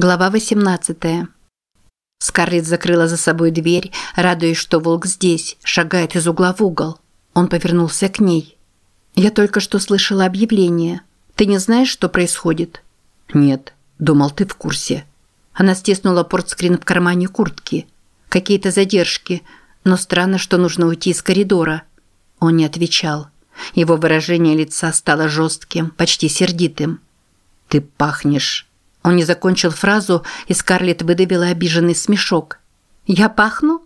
Глава 18. Скарлетт закрыла за собой дверь, радуясь, что волк здесь, шагает из угла в угол. Он повернулся к ней. «Я только что слышала объявление. Ты не знаешь, что происходит?» «Нет. Думал, ты в курсе». Она стиснула портскрин в кармане куртки. Какие-то задержки, но странно, что нужно уйти из коридора. Он не отвечал. Его выражение лица стало жестким, почти сердитым. «Ты пахнешь...» Он не закончил фразу, и Скарлетт выдавила обиженный смешок. «Я пахну?»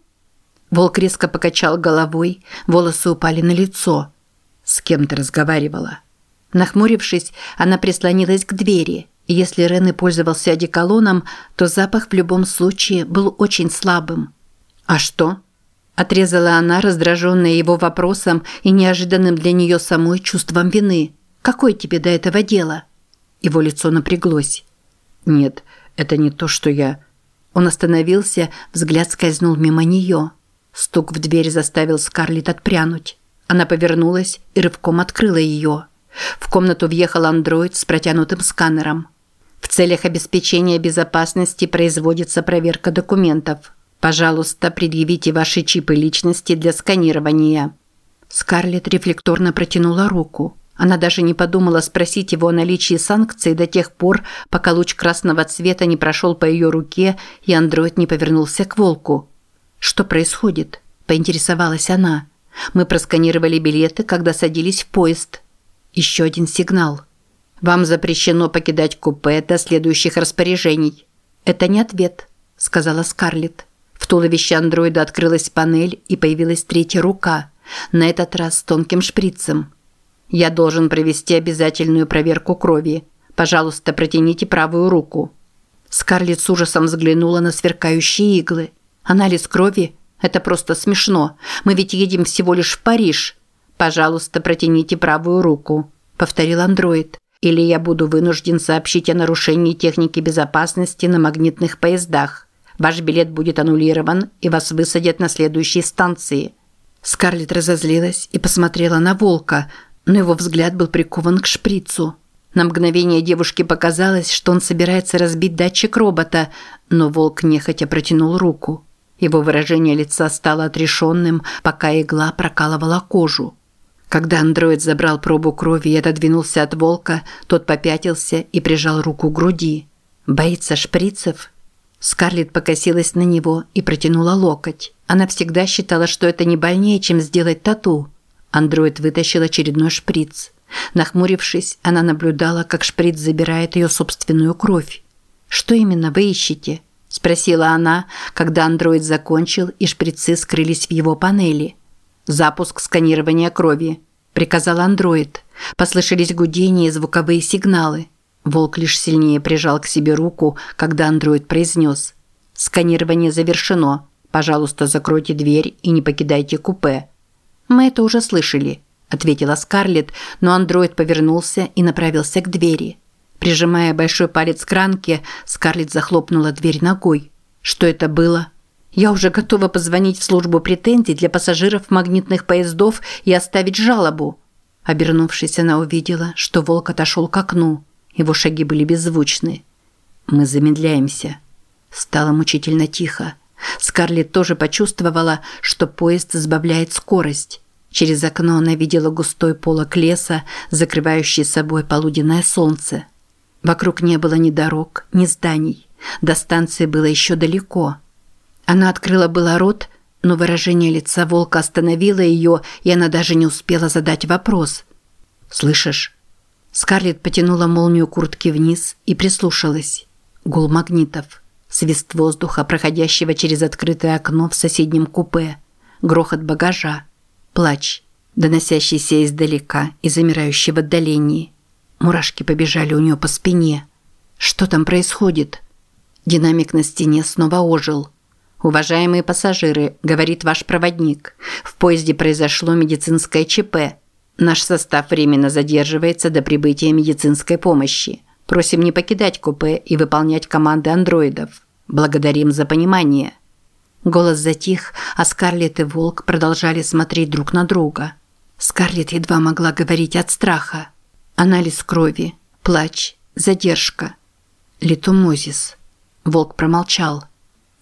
Волк резко покачал головой, волосы упали на лицо. «С кем ты разговаривала?» Нахмурившись, она прислонилась к двери. Если Рен и пользовался одеколоном, то запах в любом случае был очень слабым. «А что?» Отрезала она, раздраженная его вопросом и неожиданным для нее самой чувством вины. «Какое тебе до этого дело?» Его лицо напряглось. «Нет, это не то, что я...» Он остановился, взгляд скользнул мимо нее. Стук в дверь заставил Скарлетт отпрянуть. Она повернулась и рывком открыла ее. В комнату въехал андроид с протянутым сканером. В целях обеспечения безопасности производится проверка документов. Пожалуйста, предъявите ваши чипы личности для сканирования. Скарлетт рефлекторно протянула руку. Она даже не подумала спросить его о наличии санкций до тех пор, пока луч красного цвета не прошел по ее руке и андроид не повернулся к волку. «Что происходит?» – поинтересовалась она. «Мы просканировали билеты, когда садились в поезд». Еще один сигнал. «Вам запрещено покидать купе до следующих распоряжений». «Это не ответ», – сказала Скарлетт. В туловище андроида открылась панель и появилась третья рука, на этот раз с тонким шприцем. Я должен провести обязательную проверку крови. Пожалуйста, протяните правую руку». Скарлетт с ужасом взглянула на сверкающие иглы. «Анализ крови? Это просто смешно. Мы ведь едем всего лишь в Париж. Пожалуйста, протяните правую руку», – повторил андроид. «Или я буду вынужден сообщить о нарушении техники безопасности на магнитных поездах. Ваш билет будет аннулирован, и вас высадят на следующей станции». Скарлетт разозлилась и посмотрела на волка – но его взгляд был прикован к шприцу. На мгновение девушке показалось, что он собирается разбить датчик робота, но волк нехотя протянул руку. Его выражение лица стало отрешенным, пока игла прокалывала кожу. Когда андроид забрал пробу крови и отодвинулся от волка, тот попятился и прижал руку к груди. «Боится шприцев?» Скарлетт покосилась на него и протянула локоть. Она всегда считала, что это не больнее, чем сделать тату. Андроид вытащил очередной шприц. Нахмурившись, она наблюдала, как шприц забирает ее собственную кровь. «Что именно вы ищете?» – спросила она, когда андроид закончил и шприцы скрылись в его панели. «Запуск сканирования крови», – приказал андроид. Послышались гудения и звуковые сигналы. Волк лишь сильнее прижал к себе руку, когда андроид произнес «Сканирование завершено. Пожалуйста, закройте дверь и не покидайте купе». «Мы это уже слышали», – ответила Скарлетт, но андроид повернулся и направился к двери. Прижимая большой палец к ранке, Скарлетт захлопнула дверь ногой. Что это было? Я уже готова позвонить в службу претензий для пассажиров магнитных поездов и оставить жалобу. Обернувшись, она увидела, что волк отошел к окну. Его шаги были беззвучны. «Мы замедляемся». Стало мучительно тихо. Скарлетт тоже почувствовала, что поезд сбавляет скорость. Через окно она видела густой полог леса, закрывающий собой полуденное солнце. Вокруг не было ни дорог, ни зданий. До станции было еще далеко. Она открыла было рот, но выражение лица волка остановило ее, и она даже не успела задать вопрос. «Слышишь?» Скарлетт потянула молнию куртки вниз и прислушалась. Гул магнитов. Свист воздуха, проходящего через открытое окно в соседнем купе. Грохот багажа. Плач, доносящийся издалека и замирающий в отдалении. Мурашки побежали у нее по спине. Что там происходит? Динамик на стене снова ожил. «Уважаемые пассажиры», – говорит ваш проводник, – «в поезде произошло медицинское ЧП. Наш состав временно задерживается до прибытия медицинской помощи. Просим не покидать купе и выполнять команды андроидов. Благодарим за понимание». Голос затих, а Скарлетт и Волк продолжали смотреть друг на друга. Скарлетт едва могла говорить от страха. Анализ крови, плач, задержка. Литумозис. Волк промолчал.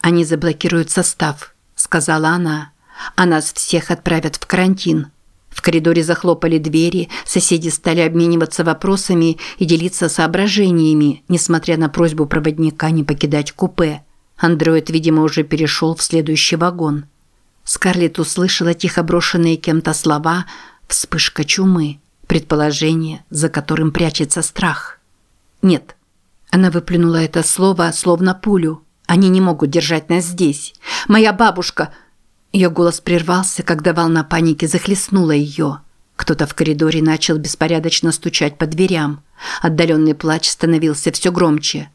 «Они заблокируют состав», – сказала она. «А нас всех отправят в карантин». В коридоре захлопали двери, соседи стали обмениваться вопросами и делиться соображениями, несмотря на просьбу проводника не покидать купе. Андроид, видимо, уже перешел в следующий вагон. Скарлетт услышала тихо брошенные кем-то слова «вспышка чумы», предположение, за которым прячется страх. «Нет». Она выплюнула это слово, словно пулю. «Они не могут держать нас здесь. Моя бабушка...» Ее голос прервался, когда волна паники захлестнула ее. Кто-то в коридоре начал беспорядочно стучать по дверям. Отдаленный плач становился все громче.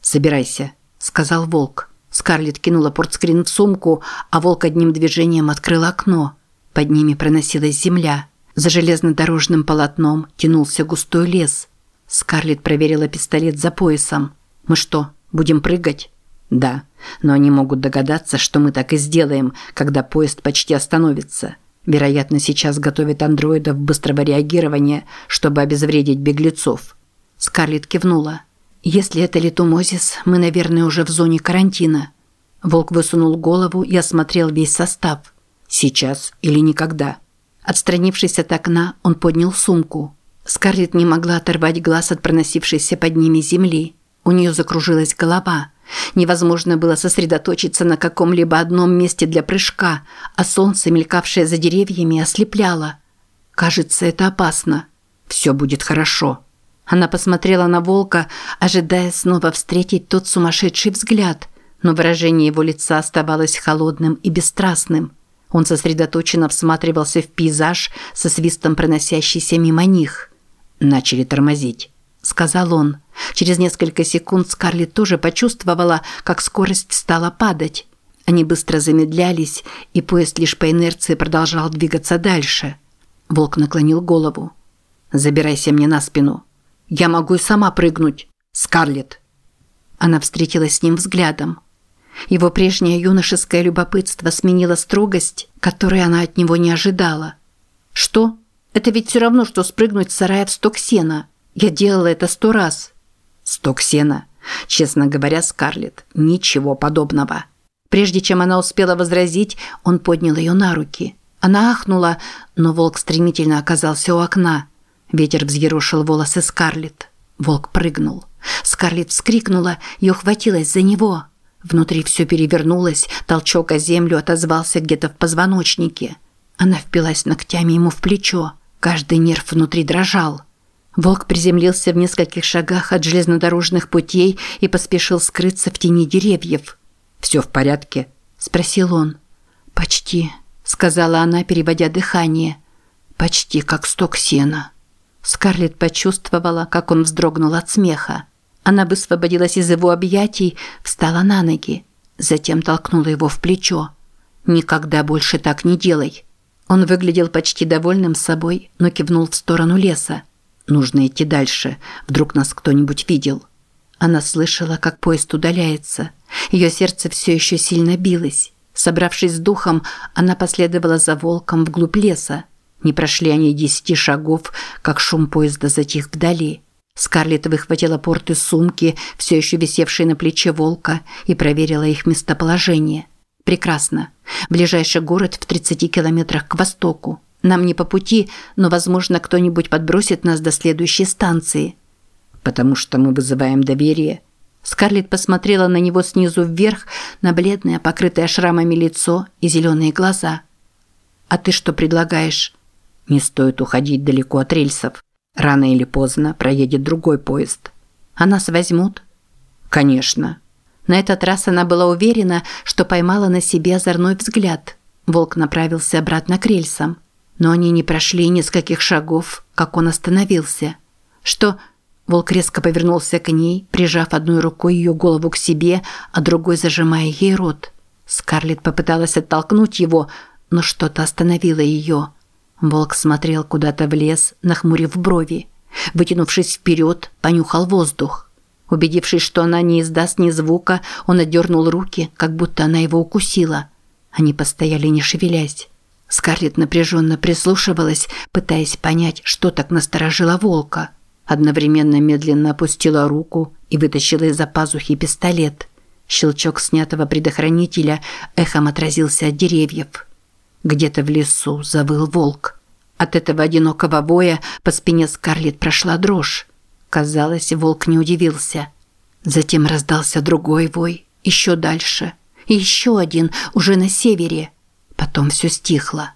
«Собирайся», – сказал волк. Скарлетт кинула портскрин в сумку, а волк одним движением открыл окно. Под ними проносилась земля. За железнодорожным полотном тянулся густой лес. Скарлетт проверила пистолет за поясом. «Мы что, будем прыгать?» «Да, но они могут догадаться, что мы так и сделаем, когда поезд почти остановится. Вероятно, сейчас готовят андроидов быстрого реагирования, чтобы обезвредить беглецов». Скарлетт кивнула. «Если это литумозис, мы, наверное, уже в зоне карантина». Волк высунул голову и осмотрел весь состав. «Сейчас или никогда?» Отстранившись от окна, он поднял сумку. Скарлетт не могла оторвать глаз от проносившейся под ними земли. У нее закружилась голова – Невозможно было сосредоточиться на каком-либо одном месте для прыжка, а солнце, мелькавшее за деревьями, ослепляло. Кажется, это опасно. Все будет хорошо. Она посмотрела на волка, ожидая снова встретить тот сумасшедший взгляд, но выражение его лица оставалось холодным и бесстрастным. Он сосредоточенно всматривался в пейзаж со свистом проносящийся мимо них. Начали тормозить сказал он. Через несколько секунд Скарлетт тоже почувствовала, как скорость стала падать. Они быстро замедлялись, и поезд лишь по инерции продолжал двигаться дальше. Волк наклонил голову. «Забирайся мне на спину. Я могу и сама прыгнуть. Скарлетт!» Она встретилась с ним взглядом. Его прежнее юношеское любопытство сменило строгость, которой она от него не ожидала. «Что? Это ведь все равно, что спрыгнуть с сарая в сток сена. Я делала это сто раз. Сток сена. Честно говоря, Скарлетт, ничего подобного. Прежде чем она успела возразить, он поднял ее на руки. Она ахнула, но волк стремительно оказался у окна. Ветер взъерошил волосы Скарлетт. Волк прыгнул. Скарлетт вскрикнула и ухватилась за него. Внутри все перевернулось, толчок о землю отозвался где-то в позвоночнике. Она впилась ногтями ему в плечо. Каждый нерв внутри дрожал. Волк приземлился в нескольких шагах от железнодорожных путей и поспешил скрыться в тени деревьев. «Все в порядке?» – спросил он. «Почти», – сказала она, переводя дыхание. «Почти как сток сена». Скарлетт почувствовала, как он вздрогнул от смеха. Она высвободилась из его объятий, встала на ноги, затем толкнула его в плечо. «Никогда больше так не делай». Он выглядел почти довольным собой, но кивнул в сторону леса. Нужно идти дальше. Вдруг нас кто-нибудь видел. Она слышала, как поезд удаляется. Ее сердце все еще сильно билось. Собравшись с духом, она последовала за волком вглубь леса. Не прошли они десяти шагов, как шум поезда затих вдали. Скарлетт выхватила порт из сумки, все еще висевшей на плече волка, и проверила их местоположение. Прекрасно. Ближайший город в 30 километрах к востоку. Нам не по пути, но, возможно, кто-нибудь подбросит нас до следующей станции. Потому что мы вызываем доверие. Скарлетт посмотрела на него снизу вверх, на бледное, покрытое шрамами лицо и зеленые глаза. А ты что предлагаешь? Не стоит уходить далеко от рельсов. Рано или поздно проедет другой поезд. А нас возьмут? Конечно. На этот раз она была уверена, что поймала на себе озорной взгляд. Волк направился обратно к рельсам. Но они не прошли нескольких шагов, как он остановился. Что? Волк резко повернулся к ней, прижав одной рукой ее голову к себе, а другой зажимая ей рот. Скарлетт попыталась оттолкнуть его, но что-то остановило ее. Волк смотрел куда-то в лес, нахмурив брови. Вытянувшись вперед, понюхал воздух. Убедившись, что она не издаст ни звука, он отдернул руки, как будто она его укусила. Они постояли не шевелясь. Скарлетт напряженно прислушивалась, пытаясь понять, что так насторожило волка. Одновременно медленно опустила руку и вытащила из-за пазухи пистолет. Щелчок снятого предохранителя эхом отразился от деревьев. Где-то в лесу завыл волк. От этого одинокого воя по спине Скарлетт прошла дрожь. Казалось, волк не удивился. Затем раздался другой вой, еще дальше. И еще один, уже на севере. Потом все стихло.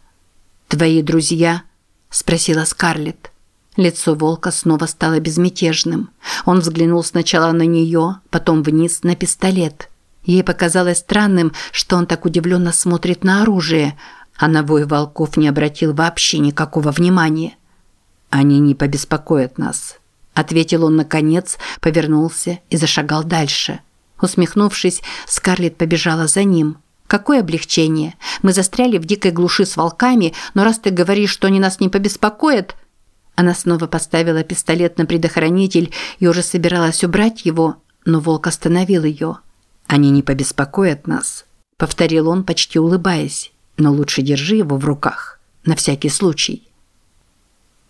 «Твои друзья?» – спросила Скарлетт. Лицо волка снова стало безмятежным. Он взглянул сначала на нее, потом вниз на пистолет. Ей показалось странным, что он так удивленно смотрит на оружие, а на вой волков не обратил вообще никакого внимания. «Они не побеспокоят нас», – ответил он наконец, повернулся и зашагал дальше. Усмехнувшись, Скарлетт побежала за ним. «Какое облегчение! Мы застряли в дикой глуши с волками, но раз ты говоришь, что они нас не побеспокоят...» Она снова поставила пистолет на предохранитель и уже собиралась убрать его, но волк остановил ее. «Они не побеспокоят нас», – повторил он, почти улыбаясь. «Но лучше держи его в руках, на всякий случай».